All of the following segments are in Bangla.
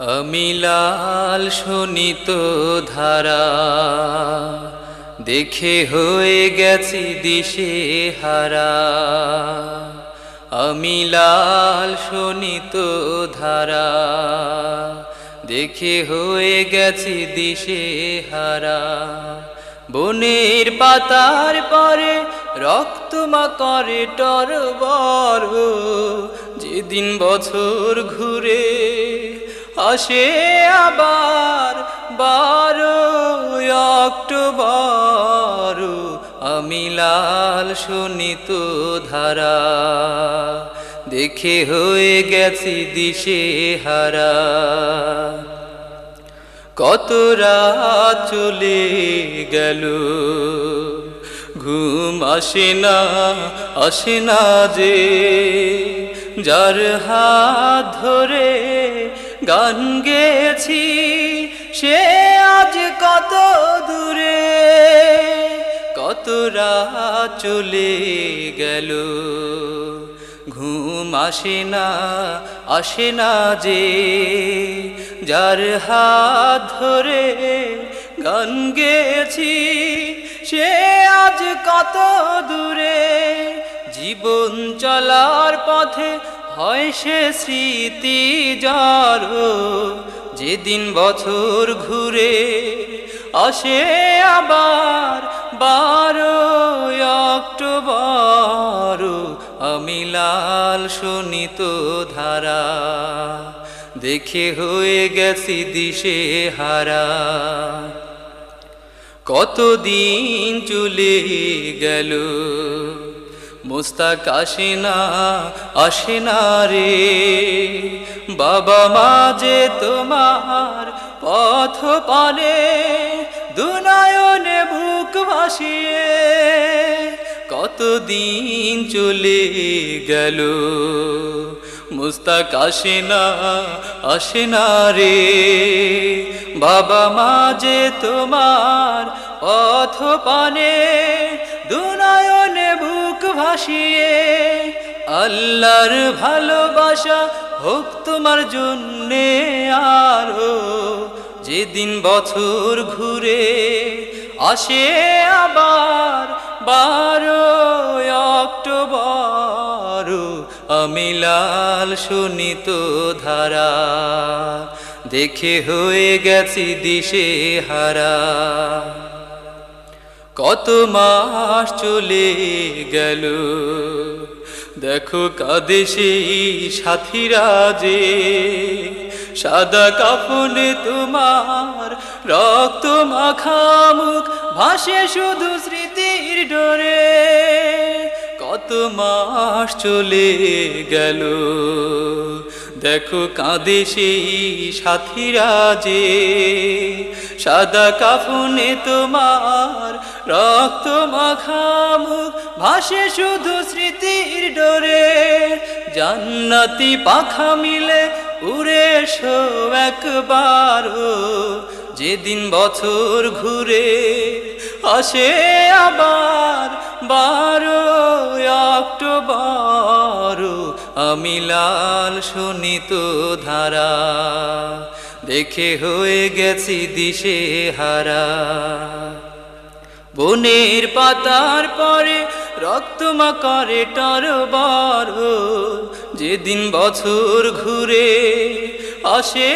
আমি লাল শোনিত ধারা, দেখে হয়ে গেছি দিশে হারা। আমি লাল শোনিত ধারা, দেখে হয়ে গেছি দিশে হারা। বনের পাতার পরে রক্তমা করে টরবর যেদিন বছর ঘুরে আসে আবার বারো অক্টোবর। আমি লাল শোনিত ধারা, দেখে হয়ে গেছি দিশে হারা। কত রাত চলে গেল, ঘুম আসে না আসে না যে, যার হাত ধরে গান গেছি সে আজ কত দূরে, কত রাত চলে গেল। ঘুম আসে না আসে না যে, যার হাত ধরে গান গেছি সে আজ কত দূরে। জীবন চলার পথে হয় সে স্মৃতি যার যেদিন বছর ঘুরে আসে আবার বারো অক্টোবর, আমি লাল শোনিত ধারা দেখে হয়ে গেছি দিশে হারা। কতদিন চলে গেল মোস্তাক আসে না রে। বাবা মা যে তোমার পথ পানে দুনায়নে বুক ভাসিয়ে কতদিন চলে গেল। মুস্তাক আসে না রে। বাবা মা যে তোমার পথ পানে বুক ভাসিয়ে আল্লাহর ভালোবাসা হোক তোমার জন্যে আরও। যেদিন বছর ঘুরে আসে আবার বারো অক্টোবর আমি লাল শোনিত ধারা। দেখে হয়ে গেছি দিশে হারা কত মাস চলে গেল। দেখো কাঁদে সাথীরা যে, সাদা কাফনে তোমার রক্ত মাখামুখ ভাসে শুধু স্মৃতির ডোরে। কত মাস চলে গেল। দেখো কাঁদে সেই সাথীরা যে, সাদা কাফনে তোমার রক্ত মাখামুখ ভাসে শুধু স্মৃতির ডোরে। জান্নাতি পাখা মিলে উড়ে এসো একবার যেদিন বছর ঘুরে আসে আবার বারো আমি লাল শোনিত ধারা, দেখে হয়ে গেছি দিশে হারা। বনের পাতার পরে রক্তমা করে টরবার যেদিন বছর ঘুরে আসে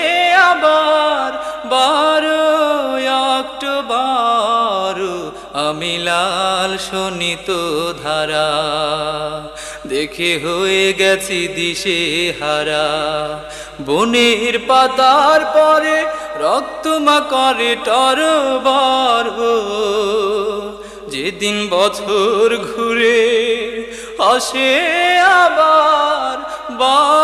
আবার বারো অক্টোবর। আমি লাল শোনিত ধারা দেখে হয়ে গেছি দিশে হারা। বনের পাতার পরে রক্তমা করে টরবার যেদিন বছর ঘুরে আসে আবার বা